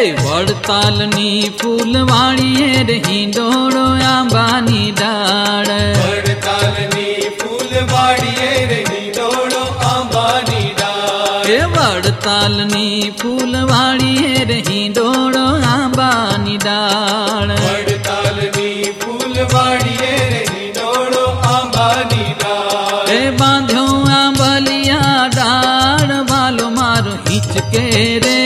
વડતાલની ફૂલવાણીએ રે હિંડોળો આંબાની ડાળ વડતાલની ફૂલવાડીએ રહી ડોળો આંબાની ડાળ એ વડતાલની ફૂલવાણીએ રે હિંડોળો આંબાની ડાળ વડતાલની ફૂલવાડીએ રહી ડોળો આંબાની ડાળ એ બાંધ્યો આંબલિયા ડાળ વાલો મારો હિંચકે રે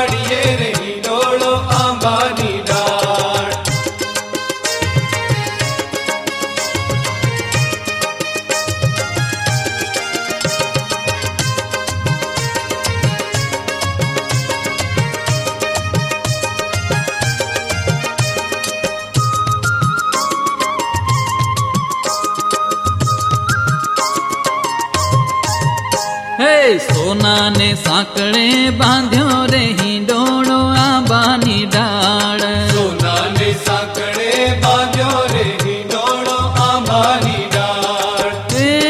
பாடியேறே સોનાને સાંકળે બાંધ્યો રે હિંડોળો આંબાની ડાળ. સોનાને સાંકળે બાંધ્યો રે હિંડોળો આંબાની ડાળ. એ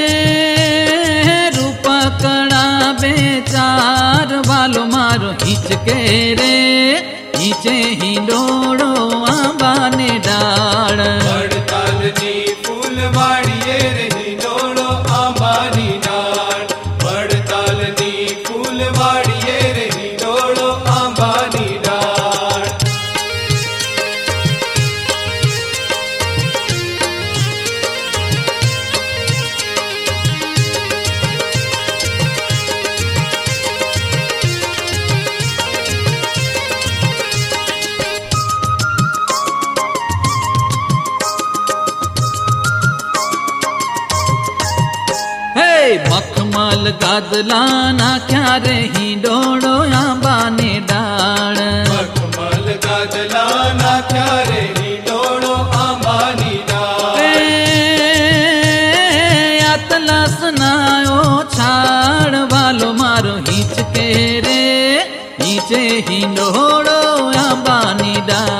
બે ચાર વાલો મારો હિંચકે રે. હિંચે હિંડોળો આંબાને ડાળ. મખમલ ગાદલા નાખ્યા રે હિંડોળો આંબાને ડાળ? મખમલ ગાદલા નાખ્યા રે હિંડોળો આંબાની ડાળ? અતલસ નાયો છાડ વાલો મારો હિંચકે રે હિંચે હિંડોળો આંબાની ડાળ.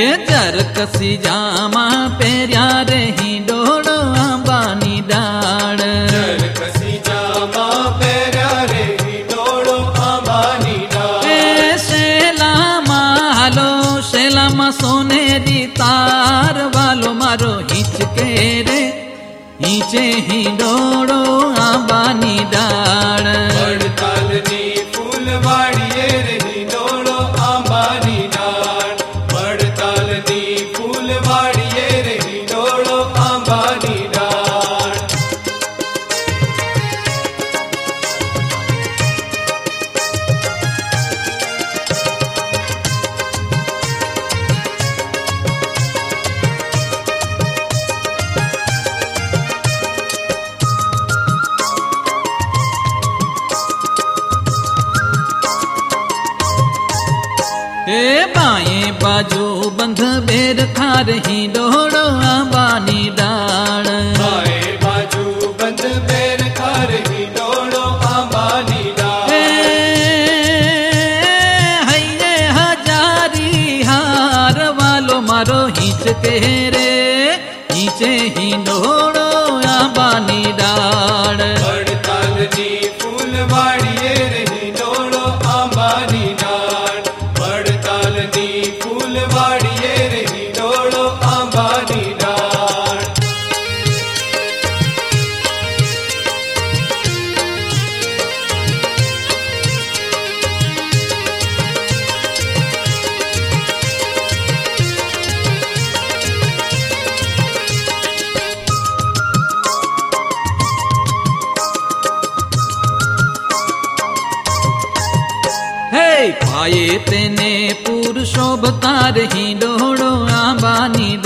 હે ચરકસી જામા પહેર્યા રે હિંડોળો આંબાની ડાળ ચરકસી જામા પહેર્યા રે હિંડોળો આંબાની ડાળ એ શેલામાં હાલો શેલામાં સોનેરી તાર વાલો મારો હિંચકે રે. હિંચે હિંડોળો આંબાની ડાળ ए बाएँ बाजू बंध बेर थार ही डोड़ो आबानी डाण। बाएँ बाजू बंध बेर थार ही डोड़ो आबानी डाण। हइये हजारी हार वालो मारो हिच के रे हिचे ही डोड़ो आबानी डाण। ही डोड़ो आबानी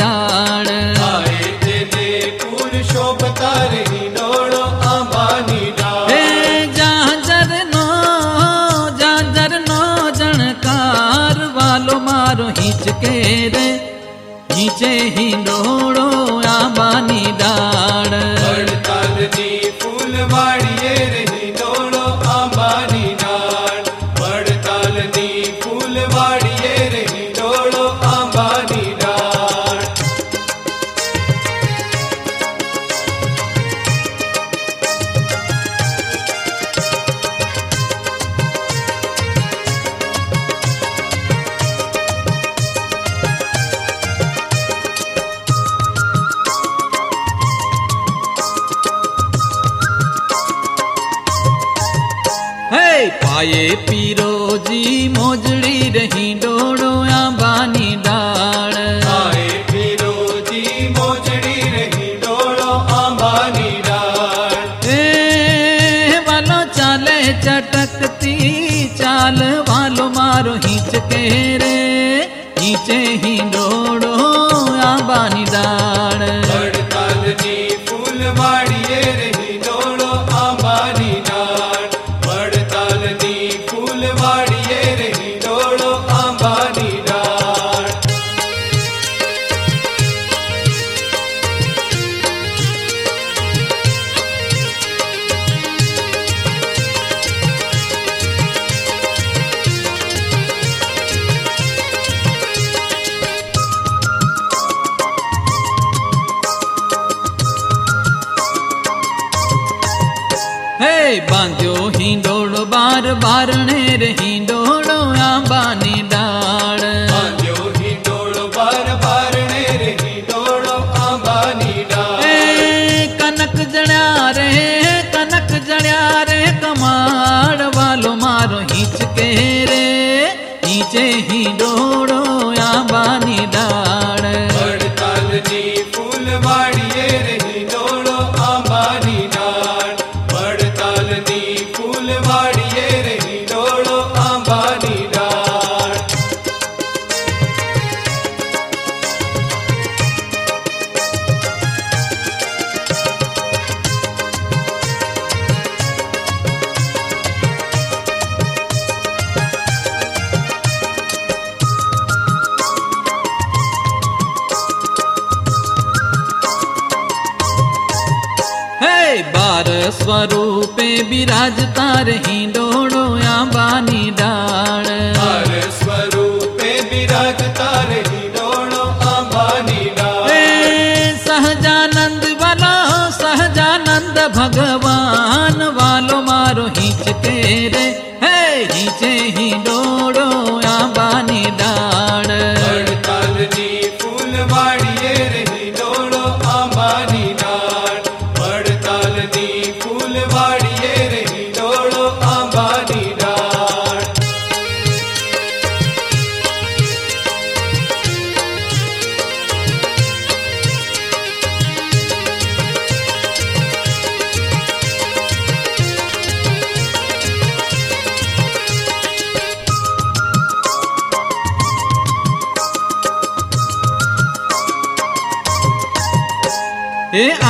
ही डोड़ो आबानी दाड़ ए जाजर नो जाजर नो जनकार वालो मारो हिचके रे नीचे ही डोड़ो आबानी दाड़ फूलवाड़ी पाए पीरोजी मोजड़ी रही डोड़ो या बानी डाल पाए पीरोजी मोजड़ी रही डोड़ो आबानी डाल ए वालो चाले चटकती चाल वालो मारो हिचके रे नीचे ही डोड़ो बांधियो ही डोड़ो बार बारणे रही डोड़ो आंबानी डा अवतार स्वरूपे विराजता रही डोड़ो या बानी डाण स्वरूपे विराजता रही डोड़ो आबानी डाण सहजानंद वाला सहजानंद भगवान वालो मारो हिंचते रे। है हिंचे ही डो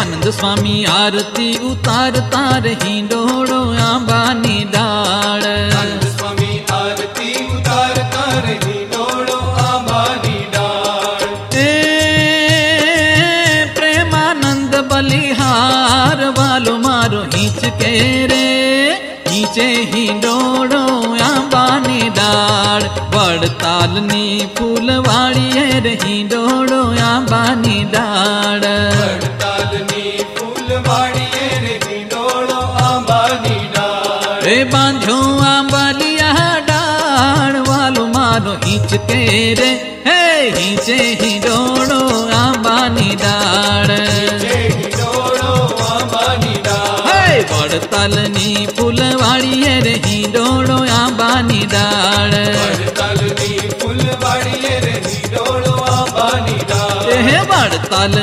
आनंद स्वामी आरती उतार तार ही स्वामी आरती डोड़ो आंबानी प्रेमानंद बलिहार मारो के रे। नीचे ही डोड़ो आंबानी डाड़ बड़तालनी फूलवाड़ी रही डोड़ो आंबानी डाड़ रे हे हिचे हि डोड़ो आबानी डार बड़ताल नी फुलवाड़ी है रे ही डोड़ो आबानी डार बड़ताल फुलवाड़ी है रे हि डोड़ो आबानी डार बड़ताल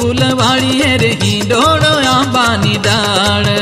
फुलवाड़ी है रे हि डोड़ो आबानी डार